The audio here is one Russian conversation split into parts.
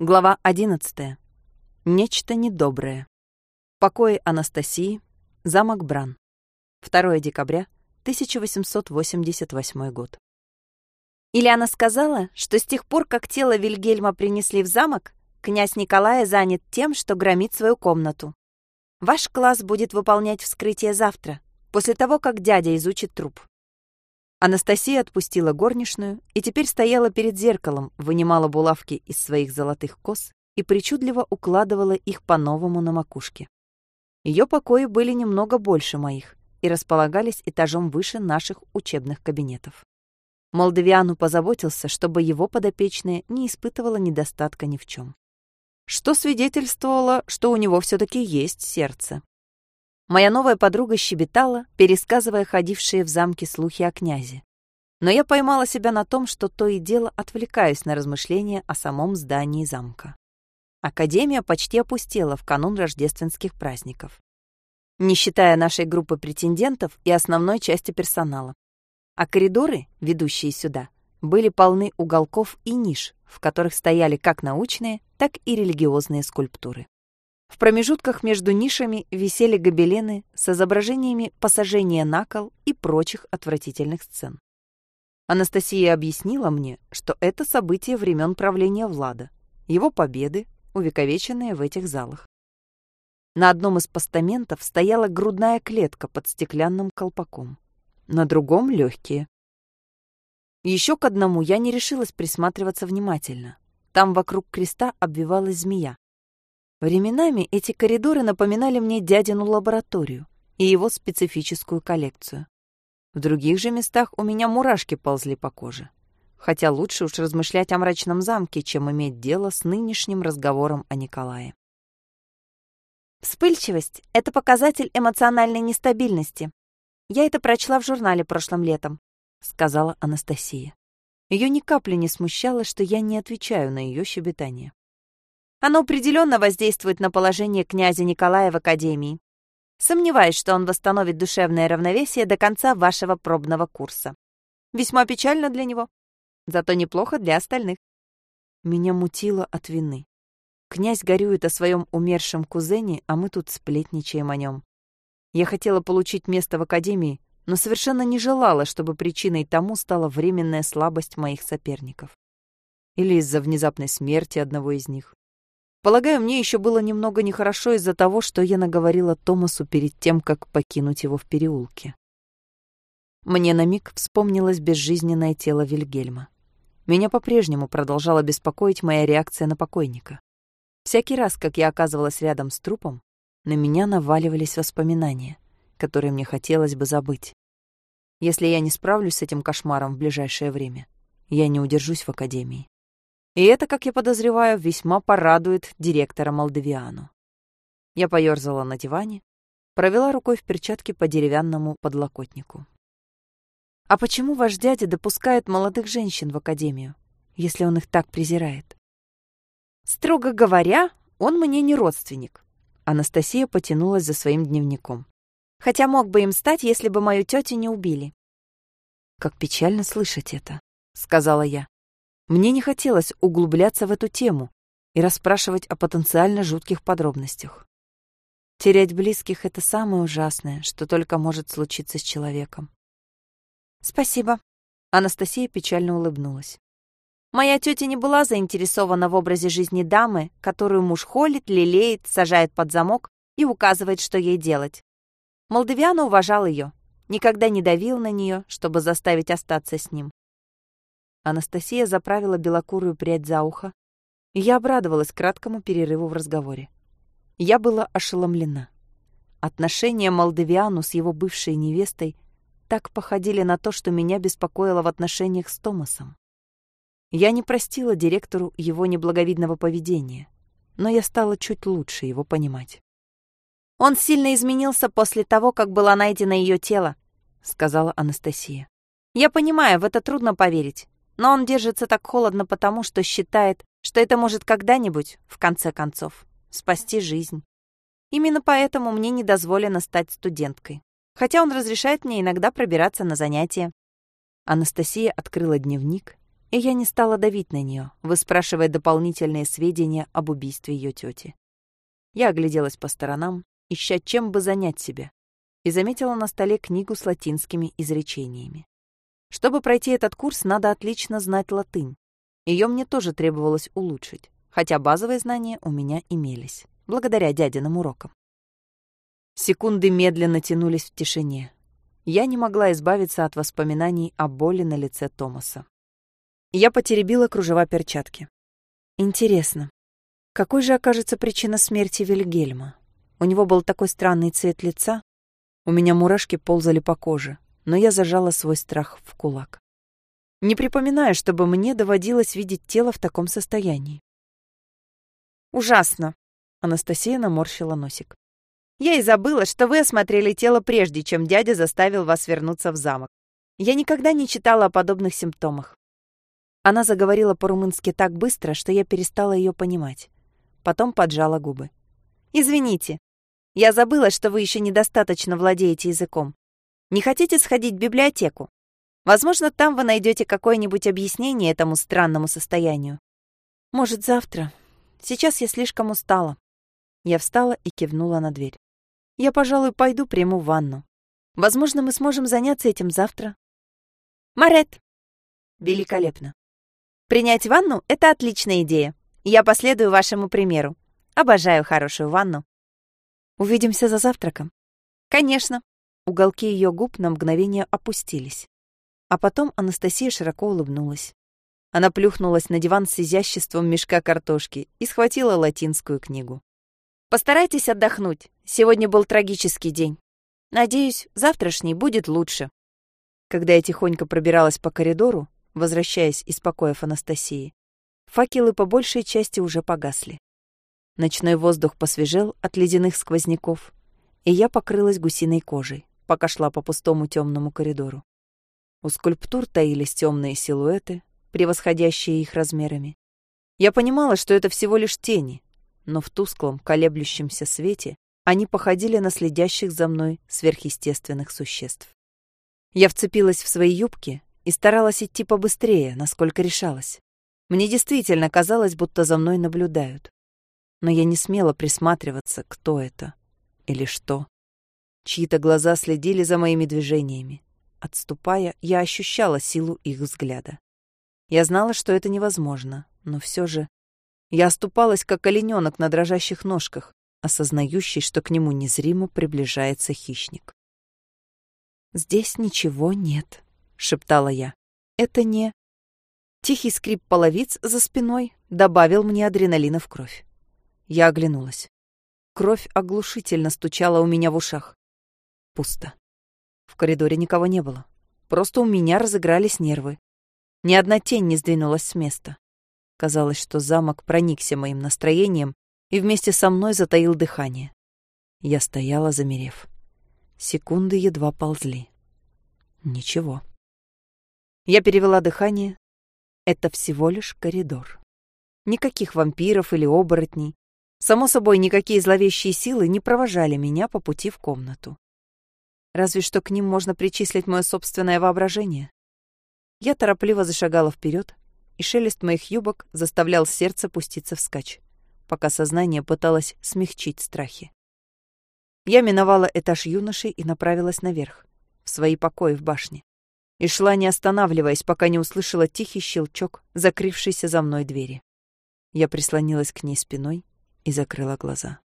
Глава 11. Нечто недоброе. Покои Анастасии. Замок Бран. 2 декабря 1888 год. Ильяна сказала, что с тех пор, как тело Вильгельма принесли в замок, князь Николай занят тем, что громит свою комнату. Ваш класс будет выполнять вскрытие завтра, после того, как дядя изучит труп. Анастасия отпустила горничную и теперь стояла перед зеркалом, вынимала булавки из своих золотых кос и причудливо укладывала их по-новому на макушке. Ее покои были немного больше моих и располагались этажом выше наших учебных кабинетов. Молдавиану позаботился, чтобы его подопечная не испытывала недостатка ни в чем. Что свидетельствовало, что у него все-таки есть сердце. Моя новая подруга щебетала, пересказывая ходившие в замке слухи о князе. Но я поймала себя на том, что то и дело отвлекаюсь на размышления о самом здании замка. Академия почти опустела в канун рождественских праздников. Не считая нашей группы претендентов и основной части персонала. А коридоры, ведущие сюда, были полны уголков и ниш, в которых стояли как научные, так и религиозные скульптуры. В промежутках между нишами висели гобелены с изображениями посажения на кол и прочих отвратительных сцен. Анастасия объяснила мне, что это событие времен правления Влада, его победы, увековеченные в этих залах. На одном из постаментов стояла грудная клетка под стеклянным колпаком, на другом — легкие. Еще к одному я не решилась присматриваться внимательно. Там вокруг креста обвивалась змея. Временами эти коридоры напоминали мне дядину лабораторию и его специфическую коллекцию. В других же местах у меня мурашки ползли по коже. Хотя лучше уж размышлять о мрачном замке, чем иметь дело с нынешним разговором о Николае. Вспыльчивость — это показатель эмоциональной нестабильности. Я это прочла в журнале прошлым летом, — сказала Анастасия. Ее ни капли не смущало, что я не отвечаю на ее щебетание. Оно определенно воздействует на положение князя Николая в Академии. Сомневаюсь, что он восстановит душевное равновесие до конца вашего пробного курса. Весьма печально для него, зато неплохо для остальных. Меня мутило от вины. Князь горюет о своем умершем кузене, а мы тут сплетничаем о нем. Я хотела получить место в Академии, но совершенно не желала, чтобы причиной тому стала временная слабость моих соперников. Или из-за внезапной смерти одного из них. Полагаю, мне еще было немного нехорошо из-за того, что я наговорила Томасу перед тем, как покинуть его в переулке. Мне на миг вспомнилось безжизненное тело Вильгельма. Меня по-прежнему продолжала беспокоить моя реакция на покойника. Всякий раз, как я оказывалась рядом с трупом, на меня наваливались воспоминания, которые мне хотелось бы забыть. Если я не справлюсь с этим кошмаром в ближайшее время, я не удержусь в академии. И это, как я подозреваю, весьма порадует директора Молдавиану. Я поёрзала на диване, провела рукой в перчатке по деревянному подлокотнику. А почему ваш дядя допускает молодых женщин в академию, если он их так презирает? Строго говоря, он мне не родственник. Анастасия потянулась за своим дневником. Хотя мог бы им стать, если бы мою тетю не убили. Как печально слышать это, сказала я. Мне не хотелось углубляться в эту тему и расспрашивать о потенциально жутких подробностях. Терять близких — это самое ужасное, что только может случиться с человеком. «Спасибо», — Анастасия печально улыбнулась. «Моя тетя не была заинтересована в образе жизни дамы, которую муж холит, лелеет, сажает под замок и указывает, что ей делать. Молдавиана уважал ее, никогда не давил на нее, чтобы заставить остаться с ним. Анастасия заправила белокурую прядь за ухо, и я обрадовалась краткому перерыву в разговоре. Я была ошеломлена. Отношения Молдавиану с его бывшей невестой так походили на то, что меня беспокоило в отношениях с Томасом. Я не простила директору его неблаговидного поведения, но я стала чуть лучше его понимать. «Он сильно изменился после того, как было найдено ее тело», — сказала Анастасия. «Я понимаю, в это трудно поверить. Но он держится так холодно потому, что считает, что это может когда-нибудь, в конце концов, спасти жизнь. Именно поэтому мне не дозволено стать студенткой. Хотя он разрешает мне иногда пробираться на занятия. Анастасия открыла дневник и я не стала давить на нее, выспрашивая дополнительные сведения об убийстве ее тети. Я огляделась по сторонам, ища чем бы занять себя, и заметила на столе книгу с латинскими изречениями. Чтобы пройти этот курс, надо отлично знать латынь. Ее мне тоже требовалось улучшить, хотя базовые знания у меня имелись, благодаря дядиным урокам. Секунды медленно тянулись в тишине. Я не могла избавиться от воспоминаний о боли на лице Томаса. Я потеребила кружева перчатки. Интересно, какой же окажется причина смерти Вильгельма? У него был такой странный цвет лица. У меня мурашки ползали по коже, но я зажала свой страх в кулак. Не припоминаю, чтобы мне доводилось видеть тело в таком состоянии. «Ужасно!» — Анастасия наморщила носик. «Я и забыла, что вы осмотрели тело прежде, чем дядя заставил вас вернуться в замок. Я никогда не читала о подобных симптомах». Она заговорила по-румынски так быстро, что я перестала ее понимать. Потом поджала губы. «Извините, я забыла, что вы еще недостаточно владеете языком. Не хотите сходить в библиотеку? Возможно, там вы найдете какое-нибудь объяснение этому странному состоянию. Может, завтра. Сейчас я слишком устала. Я встала и кивнула на дверь. Я, пожалуй, пойду приму ванну. Возможно, мы сможем заняться этим завтра. Марет. Великолепно. Принять ванну — это отличная идея. Я последую вашему примеру. Обожаю хорошую ванну. Увидимся за завтраком. Конечно. Уголки ее губ на мгновение опустились. А потом Анастасия широко улыбнулась. Она плюхнулась на диван с изяществом мешка картошки и схватила латинскую книгу. «Постарайтесь отдохнуть. Сегодня был трагический день. Надеюсь, завтрашний будет лучше». Когда я тихонько пробиралась по коридору, возвращаясь из покоев Анастасии, факелы по большей части уже погасли. Ночной воздух посвежел от ледяных сквозняков, и я покрылась гусиной кожей пока шла по пустому темному коридору. У скульптур таились темные силуэты, превосходящие их размерами. Я понимала, что это всего лишь тени, но в тусклом, колеблющемся свете они походили на следящих за мной сверхъестественных существ. Я вцепилась в свои юбки и старалась идти побыстрее, насколько решалась. Мне действительно казалось, будто за мной наблюдают. Но я не смела присматриваться, кто это или что. Чьи-то глаза следили за моими движениями. Отступая, я ощущала силу их взгляда. Я знала, что это невозможно, но все же... Я оступалась, как олененок на дрожащих ножках, осознающий, что к нему незримо приближается хищник. «Здесь ничего нет», — шептала я. «Это не...» Тихий скрип половиц за спиной добавил мне адреналина в кровь. Я оглянулась. Кровь оглушительно стучала у меня в ушах. Пусто. В коридоре никого не было. Просто у меня разыгрались нервы. Ни одна тень не сдвинулась с места. Казалось, что замок проникся моим настроением и вместе со мной затаил дыхание. Я стояла, замерев. Секунды едва ползли. Ничего. Я перевела дыхание. Это всего лишь коридор. Никаких вампиров или оборотней. Само собой, никакие зловещие силы не провожали меня по пути в комнату. Разве что к ним можно причислить мое собственное воображение. Я торопливо зашагала вперед, и шелест моих юбок заставлял сердце пуститься вскачь, пока сознание пыталось смягчить страхи. Я миновала этаж юношей и направилась наверх, в свои покои в башне, и шла, не останавливаясь, пока не услышала тихий щелчок, закрывшийся за мной двери. Я прислонилась к ней спиной и закрыла глаза.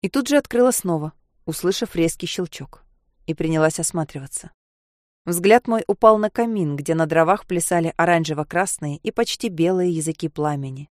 И тут же открыла снова, услышав резкий щелчок, и принялась осматриваться. Взгляд мой упал на камин, где на дровах плясали оранжево-красные и почти белые языки пламени.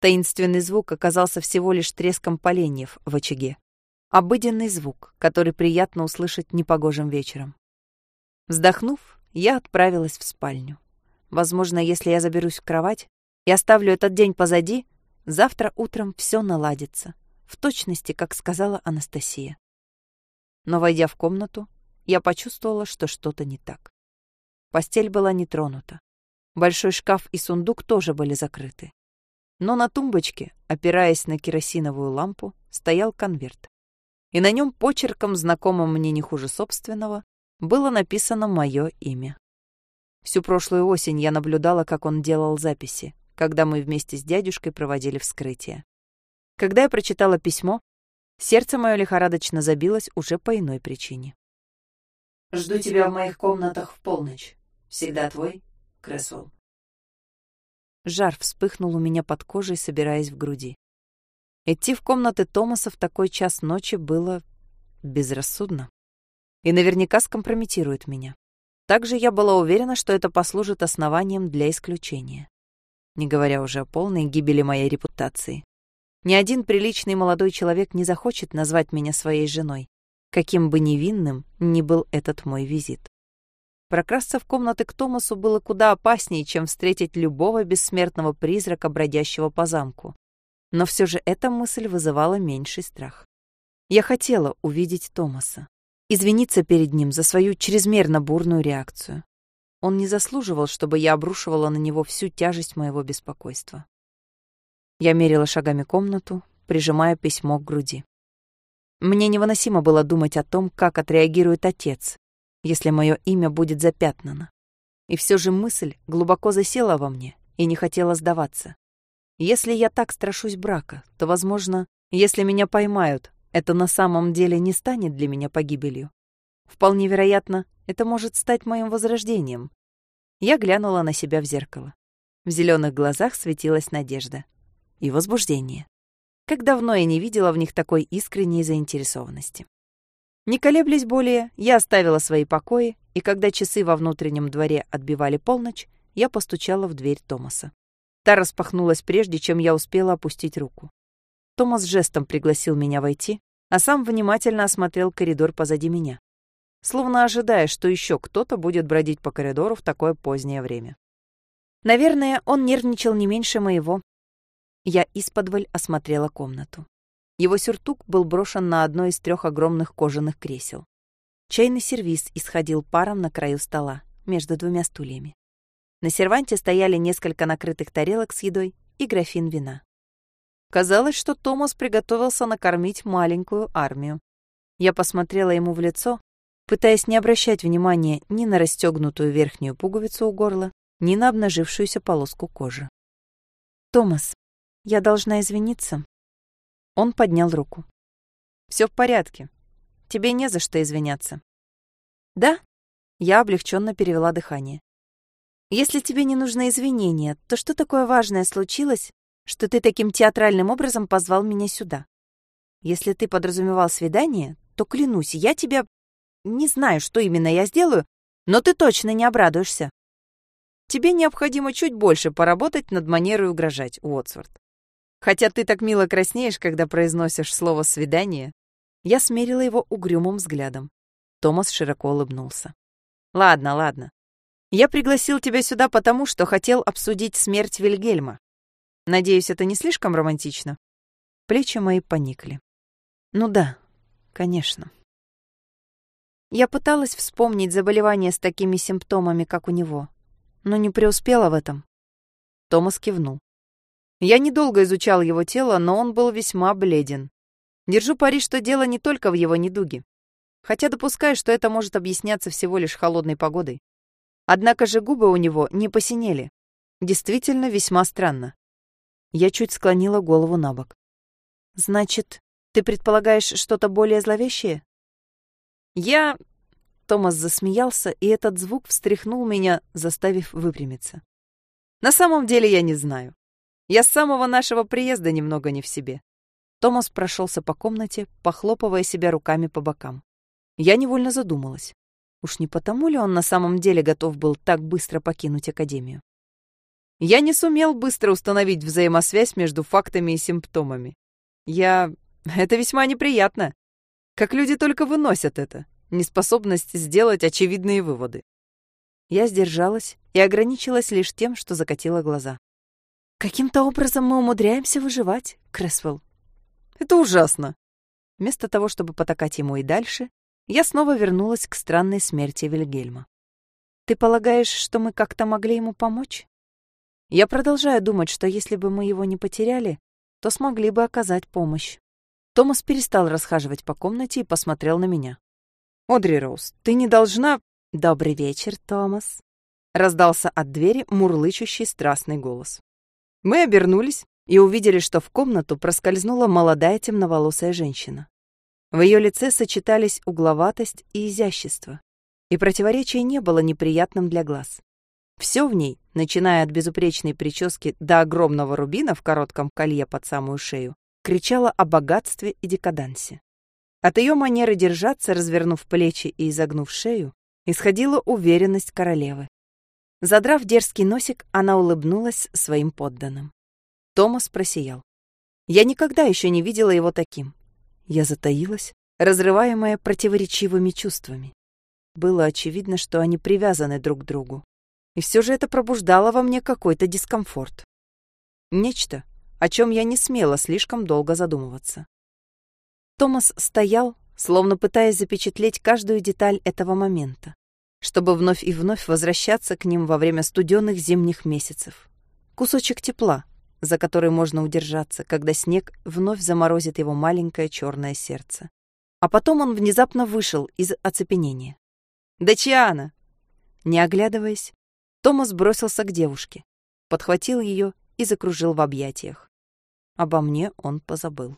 Таинственный звук оказался всего лишь треском поленьев в очаге. Обыденный звук, который приятно услышать непогожим вечером. Вздохнув, я отправилась в спальню. Возможно, если я заберусь в кровать и оставлю этот день позади, завтра утром все наладится, в точности, как сказала Анастасия но, войдя в комнату, я почувствовала, что что-то не так. Постель была не тронута. Большой шкаф и сундук тоже были закрыты. Но на тумбочке, опираясь на керосиновую лампу, стоял конверт. И на нем почерком, знакомым мне не хуже собственного, было написано мое имя. Всю прошлую осень я наблюдала, как он делал записи, когда мы вместе с дядюшкой проводили вскрытие. Когда я прочитала письмо, сердце мое лихорадочно забилось уже по иной причине. «Жду тебя в моих комнатах в полночь. Всегда твой, Крэсвелл». Жар вспыхнул у меня под кожей, собираясь в груди. Идти в комнаты Томаса в такой час ночи было безрассудно. И наверняка скомпрометирует меня. Также я была уверена, что это послужит основанием для исключения. Не говоря уже о полной гибели моей репутации. Ни один приличный молодой человек не захочет назвать меня своей женой, каким бы невинным ни был этот мой визит. Прокрасться в комнаты к Томасу было куда опаснее, чем встретить любого бессмертного призрака, бродящего по замку. Но все же эта мысль вызывала меньший страх. Я хотела увидеть Томаса, извиниться перед ним за свою чрезмерно бурную реакцию. Он не заслуживал, чтобы я обрушивала на него всю тяжесть моего беспокойства. Я мерила шагами комнату, прижимая письмо к груди. Мне невыносимо было думать о том, как отреагирует отец, если мое имя будет запятнано. И все же мысль глубоко засела во мне и не хотела сдаваться. Если я так страшусь брака, то, возможно, если меня поймают, это на самом деле не станет для меня погибелью. Вполне вероятно, это может стать моим возрождением. Я глянула на себя в зеркало. В зеленых глазах светилась надежда и возбуждение. Как давно я не видела в них такой искренней заинтересованности. Не колеблясь более, я оставила свои покои, и когда часы во внутреннем дворе отбивали полночь, я постучала в дверь Томаса. Та распахнулась прежде, чем я успела опустить руку. Томас жестом пригласил меня войти, а сам внимательно осмотрел коридор позади меня, словно ожидая, что еще кто-то будет бродить по коридору в такое позднее время. Наверное, он нервничал не меньше моего. Я исподволь осмотрела комнату. Его сюртук был брошен на одно из трех огромных кожаных кресел. Чайный сервиз исходил паром на краю стола, между двумя стульями. На серванте стояли несколько накрытых тарелок с едой и графин вина. Казалось, что Томас приготовился накормить маленькую армию. Я посмотрела ему в лицо, пытаясь не обращать внимания ни на расстегнутую верхнюю пуговицу у горла, ни на обнажившуюся полоску кожи. «Томас, я должна извиниться», он поднял руку. Все в порядке. Тебе не за что извиняться. Да? Я облегченно перевела дыхание. Если тебе не нужны извинения, то что такое важное случилось, что ты таким театральным образом позвал меня сюда? Если ты подразумевал свидание, то клянусь, я тебя... Не знаю, что именно я сделаю, но ты точно не обрадуешься. Тебе необходимо чуть больше поработать над манерой угрожать, Уотсворт. Хотя ты так мило краснеешь, когда произносишь слово «свидание». Я смерила его угрюмым взглядом. Томас широко улыбнулся. «Ладно, ладно. Я пригласил тебя сюда потому, что хотел обсудить смерть Вильгельма. Надеюсь, это не слишком романтично?» Плечи мои поникли. «Ну да, конечно». Я пыталась вспомнить заболевание с такими симптомами, как у него, но не преуспела в этом. Томас кивнул. Я недолго изучал его тело, но он был весьма бледен. Держу пари, что дело не только в его недуге. Хотя допускаю, что это может объясняться всего лишь холодной погодой. Однако же губы у него не посинели. Действительно весьма странно. Я чуть склонила голову на бок. «Значит, ты предполагаешь что-то более зловещее?» «Я...» Томас засмеялся, и этот звук встряхнул меня, заставив выпрямиться. «На самом деле я не знаю. Я с самого нашего приезда немного не в себе. Томас прошелся по комнате, похлопывая себя руками по бокам. Я невольно задумалась. Уж не потому ли он на самом деле готов был так быстро покинуть Академию? Я не сумел быстро установить взаимосвязь между фактами и симптомами. Я... Это весьма неприятно. Как люди только выносят это, неспособность сделать очевидные выводы. Я сдержалась и ограничилась лишь тем, что закатила глаза. Каким-то образом мы умудряемся выживать, Кресвелл. Это ужасно. Вместо того, чтобы потакать ему и дальше, я снова вернулась к странной смерти Вильгельма. Ты полагаешь, что мы как-то могли ему помочь? Я продолжаю думать, что если бы мы его не потеряли, то смогли бы оказать помощь. Томас перестал расхаживать по комнате и посмотрел на меня. «Одри Роуз, ты не должна...» «Добрый вечер, Томас». раздался от двери мурлычущий страстный голос. Мы обернулись и увидели, что в комнату проскользнула молодая темноволосая женщина. В ее лице сочетались угловатость и изящество, и противоречия не было неприятным для глаз. Все в ней, начиная от безупречной прически до огромного рубина в коротком колье под самую шею, кричало о богатстве и декадансе. От ее манеры держаться, развернув плечи и изогнув шею, исходила уверенность королевы. Задрав дерзкий носик, она улыбнулась своим подданным. Томас просиял. Я никогда еще не видела его таким. Я затаилась, разрываемая противоречивыми чувствами. Было очевидно, что они привязаны друг к другу. И все же это пробуждало во мне какой-то дискомфорт. Нечто, о чем я не смела слишком долго задумываться. Томас стоял, словно пытаясь запечатлеть каждую деталь этого момента, чтобы вновь и вновь возвращаться к ним во время студенных зимних месяцев. Кусочек тепла, за который можно удержаться, когда снег вновь заморозит его маленькое черное сердце. А потом он внезапно вышел из оцепенения. «Дачиана!» Не оглядываясь, Томас бросился к девушке, подхватил ее и закружил в объятиях. Обо мне он позабыл.